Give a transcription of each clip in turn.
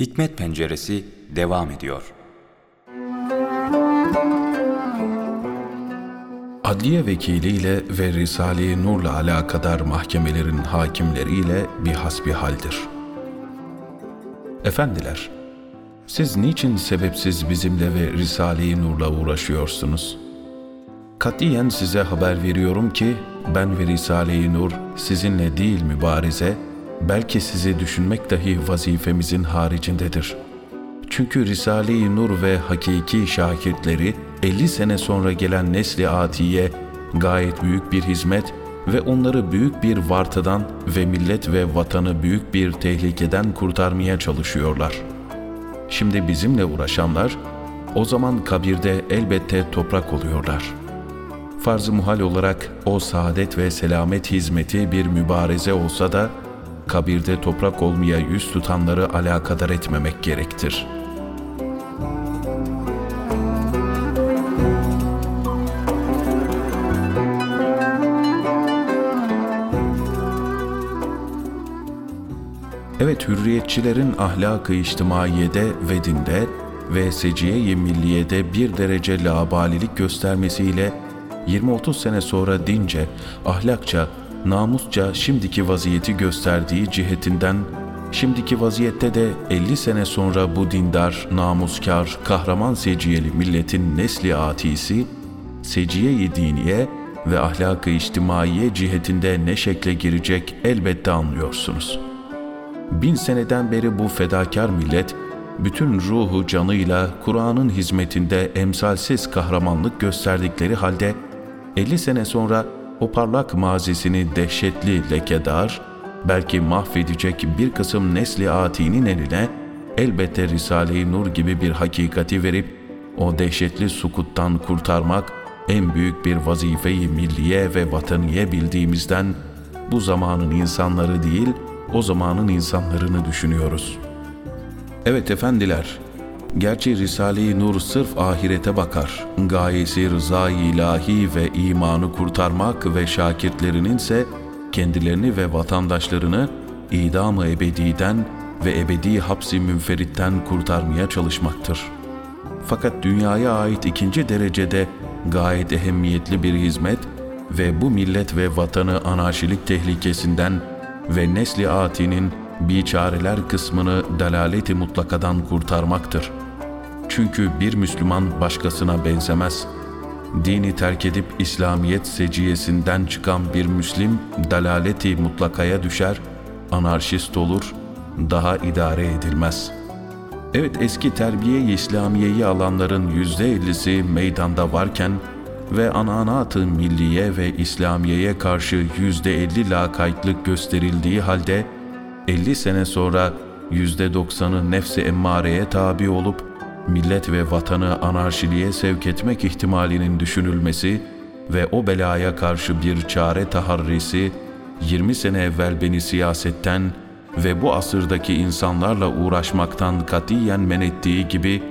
Hikmet Penceresi devam ediyor. Adliye vekiliyle ve Risale-i Nur'la alakadar mahkemelerin hakimleriyle bir hasbihaldir. Efendiler, siz niçin sebepsiz bizimle ve Risale-i Nur'la uğraşıyorsunuz? Katiyen size haber veriyorum ki ben ve Risale-i Nur sizinle değil mübarize, belki sizi düşünmek dahi vazifemizin haricindedir. Çünkü Risale-i Nur ve hakiki şakirtleri 50 sene sonra gelen nesli atiye gayet büyük bir hizmet ve onları büyük bir vartadan ve millet ve vatanı büyük bir tehlikeden kurtarmaya çalışıyorlar. Şimdi bizimle uğraşanlar o zaman kabirde elbette toprak oluyorlar. Farz-ı muhal olarak o saadet ve selamet hizmeti bir mübareze olsa da kabirde toprak olmaya yüz tutanları alakadar etmemek gerektir. Evet hürriyetçilerin ahlak-ı içtimaiyede ve dinde ve seciye-i milliyede bir derece labalilik göstermesiyle 20-30 sene sonra dince, ahlakça, namusça şimdiki vaziyeti gösterdiği cihetinden, şimdiki vaziyette de 50 sene sonra bu dindar, namuskar, kahraman seciyeli milletin nesli atisi, seciye-i diniye ve ahlak-ı içtimaiye cihetinde ne şekle girecek elbette anlıyorsunuz. Bin seneden beri bu fedakar millet, bütün ruhu canıyla Kur'an'ın hizmetinde emsalsiz kahramanlık gösterdikleri halde 50 sene sonra o parlak mazisini dehşetli lekedar, belki mahvedecek bir kısım nesli atinin eline elbette Risale-i Nur gibi bir hakikati verip o dehşetli sukuttan kurtarmak en büyük bir vazifeyi milliye ve vataniye bildiğimizden bu zamanın insanları değil, o zamanın insanlarını düşünüyoruz. Evet efendiler, Gerçi Risale-i Nur sırf ahirete bakar. Gayesi rıza ilahi ve imanı kurtarmak ve şakirtlerinin ise kendilerini ve vatandaşlarını idam-ı ebediden ve ebedi hapsi münferitten kurtarmaya çalışmaktır. Fakat dünyaya ait ikinci derecede gayet ehemmiyetli bir hizmet ve bu millet ve vatanı anarşilik tehlikesinden ve nesli atinin biçareler kısmını dalaleti mutlakadan kurtarmaktır. Çünkü bir Müslüman başkasına benzemez. Dini terk edip İslamiyet seciyesinden çıkan bir Müslim dalaleti mutlakaya düşer, anarşist olur, daha idare edilmez. Evet eski terbiye-i İslamiyeyi alanların yüzde ellisi meydanda varken ve ananat-ı milliye ve İslamiye'ye karşı yüzde elli lakaytlık gösterildiği halde 50 sene sonra yüzde doksanı nefsi emmareye tabi olup millet ve vatanı anarşiliğe sevk etmek ihtimalinin düşünülmesi ve o belaya karşı bir çare taharrisi 20 sene evvel beni siyasetten ve bu asırdaki insanlarla uğraşmaktan katiyen men ettiği gibi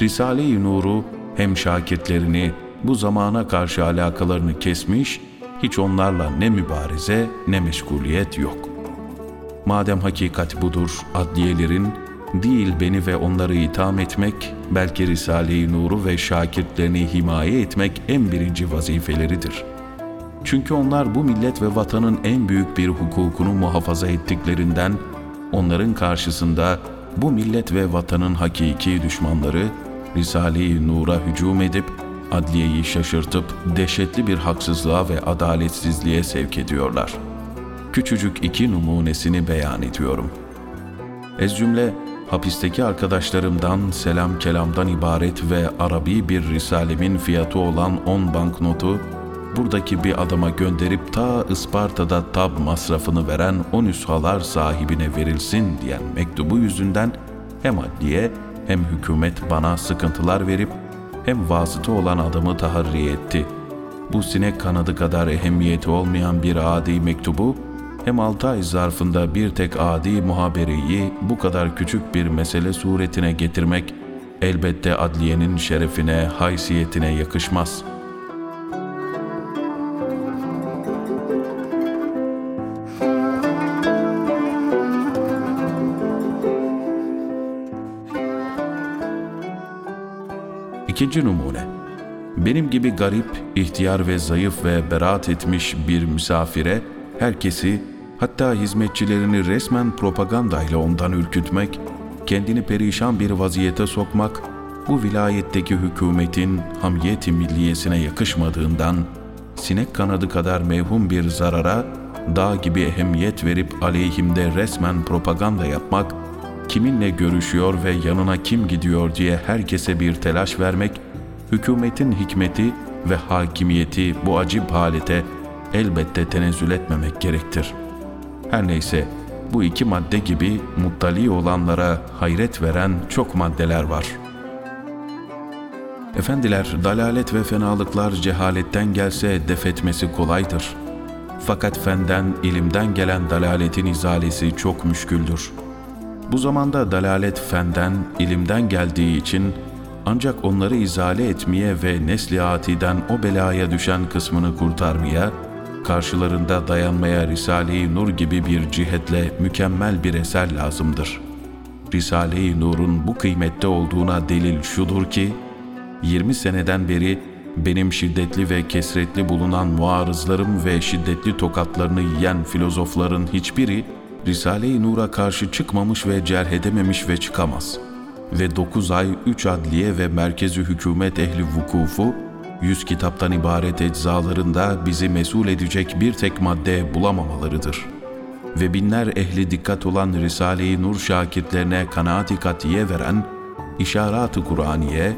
Risale-i Nur'u hem şakirtlerini bu zamana karşı alakalarını kesmiş, hiç onlarla ne mübarize ne meşguliyet yok. Madem hakikat budur, adliyelerin değil beni ve onları itham etmek, belki Risale-i Nur'u ve şakirtlerini himaye etmek en birinci vazifeleridir. Çünkü onlar bu millet ve vatanın en büyük bir hukukunu muhafaza ettiklerinden, onların karşısında bu millet ve vatanın hakiki düşmanları, Risale-i Nur'a hücum edip, adliyeyi şaşırtıp dehşetli bir haksızlığa ve adaletsizliğe sevk ediyorlar. Küçücük iki numunesini beyan ediyorum. Ez cümle hapisteki arkadaşlarımdan selam kelamdan ibaret ve Arabi bir risalemin fiyatı olan 10 banknotu buradaki bir adama gönderip ta Isparta'da tab masrafını veren o nüshalar sahibine verilsin diyen mektubu yüzünden hem adliye hem hükümet bana sıkıntılar verip hem vasıta olan adamı taharri etti. Bu sinek kanadı kadar ehemmiyeti olmayan bir adi mektubu hem 6 ay zarfında bir tek adi muhaberiyi bu kadar küçük bir mesele suretine getirmek elbette adliyenin şerefine, haysiyetine yakışmaz. İkinci numune benim gibi garip, ihtiyar ve zayıf ve beraat etmiş bir misafire herkesi hatta hizmetçilerini resmen propagandayla ondan ürkütmek, kendini perişan bir vaziyete sokmak bu vilayetteki hükümetin hamiyeti milliyesine yakışmadığından sinek kanadı kadar mevhum bir zarara dağ gibi ehemmiyet verip aleyhimde resmen propaganda yapmak, kiminle görüşüyor ve yanına kim gidiyor diye herkese bir telaş vermek, hükümetin hikmeti ve hakimiyeti bu acip halete elbette tenezzül etmemek gerektir. Her neyse bu iki madde gibi muttali olanlara hayret veren çok maddeler var. Efendiler, dalalet ve fenalıklar cehaletten gelse defetmesi kolaydır. Fakat fenden, ilimden gelen dalaletin izalesi çok müşküldür. Bu zamanda dalalet fenden, ilimden geldiği için ancak onları izale etmeye ve nesli atiden o belaya düşen kısmını kurtarmaya, karşılarında dayanmaya Risale-i Nur gibi bir cihetle mükemmel bir eser lazımdır. Risale-i Nur'un bu kıymette olduğuna delil şudur ki, 20 seneden beri benim şiddetli ve kesretli bulunan muarızlarım ve şiddetli tokatlarını yiyen filozofların hiçbiri Risale-i Nur'a karşı çıkmamış ve cerh edememiş ve çıkamaz. Ve 9 ay 3 adliye ve merkezi hükümet ehli vukufu 100 kitaptan ibaret eczalarında bizi mesul edecek bir tek madde bulamamalarıdır. Ve binler ehli dikkat olan Risale-i Nur şakirtlerine kanaat-i katiye veren İşarat-ı Kur'aniye,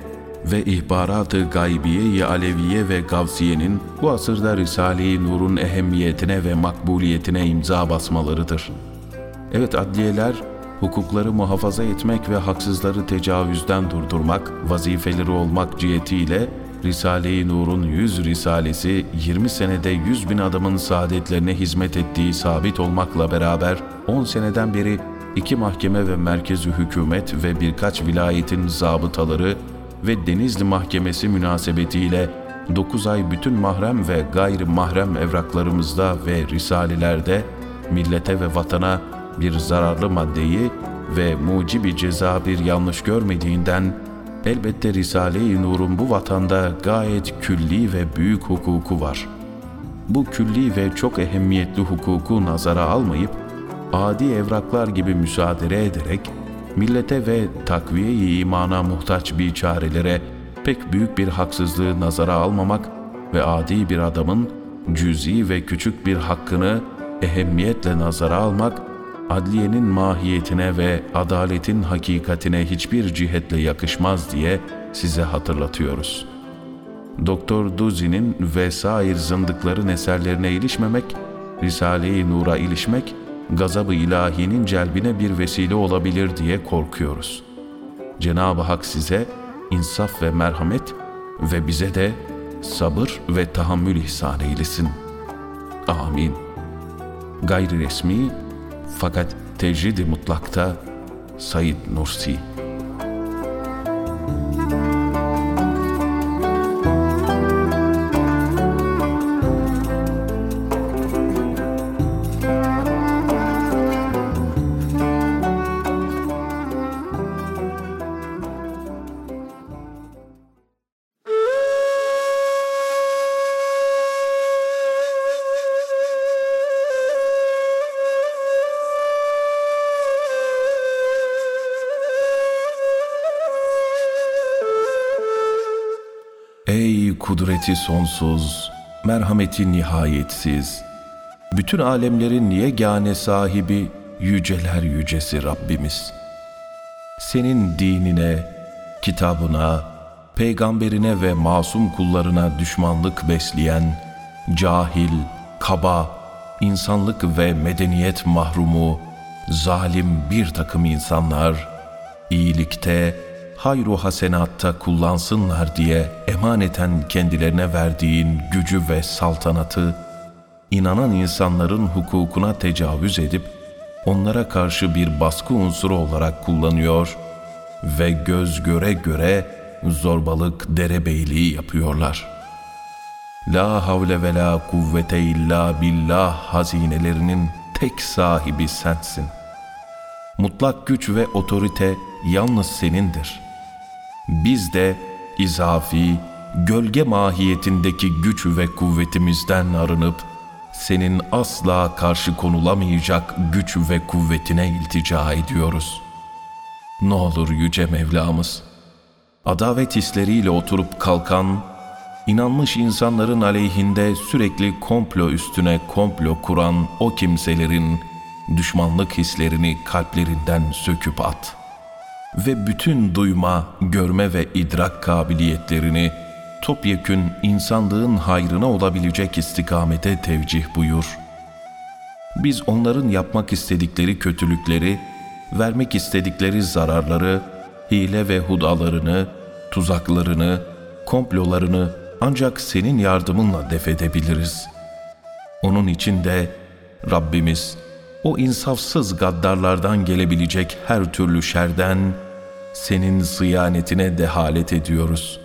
ve ihbarat-ı gaybiye-i aleviye ve gavsiyenin bu asırda Risale-i Nur'un ehemmiyetine ve makbuliyetine imza basmalarıdır. Evet adliyeler, hukukları muhafaza etmek ve haksızları tecavüzden durdurmak, vazifeleri olmak cihetiyle Risale-i Nur'un 100 risalesi 20 senede 100 bin adamın saadetlerine hizmet ettiği sabit olmakla beraber 10 seneden beri iki mahkeme ve merkezi hükümet ve birkaç vilayetin zabıtaları ve Denizli Mahkemesi münasebetiyle 9 ay bütün mahrem ve gayri mahrem evraklarımızda ve risalelerde millete ve vatana bir zararlı maddeyi ve mucibi ceza bir yanlış görmediğinden elbette Risale-i Nur'un bu vatanda gayet külli ve büyük hukuku var. Bu külli ve çok ehemmiyetli hukuku nazara almayıp adi evraklar gibi müsaade ederek millete ve takviye-i imana muhtaç biçarelere pek büyük bir haksızlığı nazara almamak ve adi bir adamın cüzi ve küçük bir hakkını ehemmiyetle nazara almak, adliyenin mahiyetine ve adaletin hakikatine hiçbir cihetle yakışmaz diye size hatırlatıyoruz. Doktor Duzi'nin ve sair zındıkların eserlerine ilişmemek, Risale-i Nur'a ilişmek, gazabı ilahinin celbine bir vesile olabilir diye korkuyoruz. Cenab-ı Hak size insaf ve merhamet ve bize de sabır ve tahammül ihsan eylesin. Amin. Gayri resmi fakat tecrid-i mutlakta Said Nursi kudreti sonsuz, merhameti nihayetsiz, bütün alemlerin yegane sahibi yüceler yücesi Rabbimiz. Senin dinine, kitabına, peygamberine ve masum kullarına düşmanlık besleyen, cahil, kaba, insanlık ve medeniyet mahrumu, zalim bir takım insanlar, iyilikte, hayru hasenatta kullansınlar diye emaneten kendilerine verdiğin gücü ve saltanatı, inanan insanların hukukuna tecavüz edip, onlara karşı bir baskı unsuru olarak kullanıyor ve göz göre göre zorbalık derebeyliği yapıyorlar. La havle ve la kuvvete illa billah hazinelerinin tek sahibi sensin. Mutlak güç ve otorite yalnız senindir. Biz de izafi, gölge mahiyetindeki güç ve kuvvetimizden arınıp, senin asla karşı konulamayacak güç ve kuvvetine iltica ediyoruz. Ne olur yüce Mevlamız, adavet hisleriyle oturup kalkan, inanmış insanların aleyhinde sürekli komplo üstüne komplo kuran o kimselerin düşmanlık hislerini kalplerinden söküp at. Ve bütün duyma, görme ve idrak kabiliyetlerini topyekün insanlığın hayrına olabilecek istikamete tevcih buyur. Biz onların yapmak istedikleri kötülükleri, vermek istedikleri zararları, hile ve hudalarını, tuzaklarını, komplolarını ancak senin yardımınla def edebiliriz. Onun için de Rabbimiz o insafsız gaddarlardan gelebilecek her türlü şerden senin sıyanetine dehalet ediyoruz.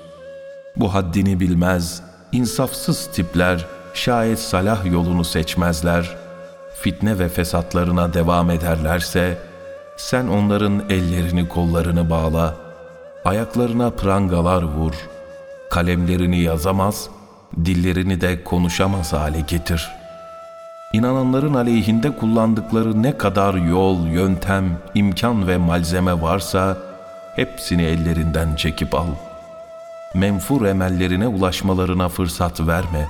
Bu haddini bilmez, insafsız tipler şayet salah yolunu seçmezler, fitne ve fesatlarına devam ederlerse, sen onların ellerini kollarını bağla, ayaklarına prangalar vur, kalemlerini yazamaz, dillerini de konuşamaz hale getir. İnananların aleyhinde kullandıkları ne kadar yol, yöntem, imkan ve malzeme varsa, hepsini ellerinden çekip al. Menfur emellerine ulaşmalarına fırsat verme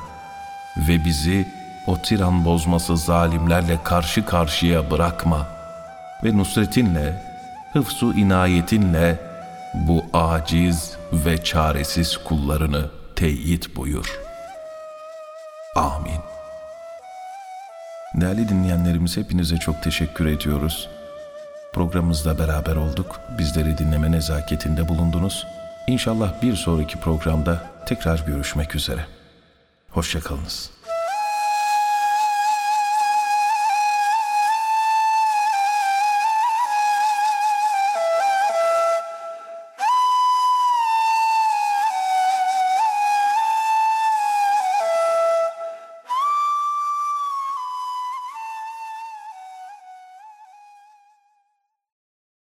ve bizi o tiran bozması zalimlerle karşı karşıya bırakma ve nusretinle, hıfzu inayetinle bu aciz ve çaresiz kullarını teyit buyur. Amin. Değerli dinleyenlerimiz hepinize çok teşekkür ediyoruz. Programımızda beraber olduk. Bizleri dinleme nezaketinde bulundunuz. İnşallah bir sonraki programda tekrar görüşmek üzere. Hoşçakalınız.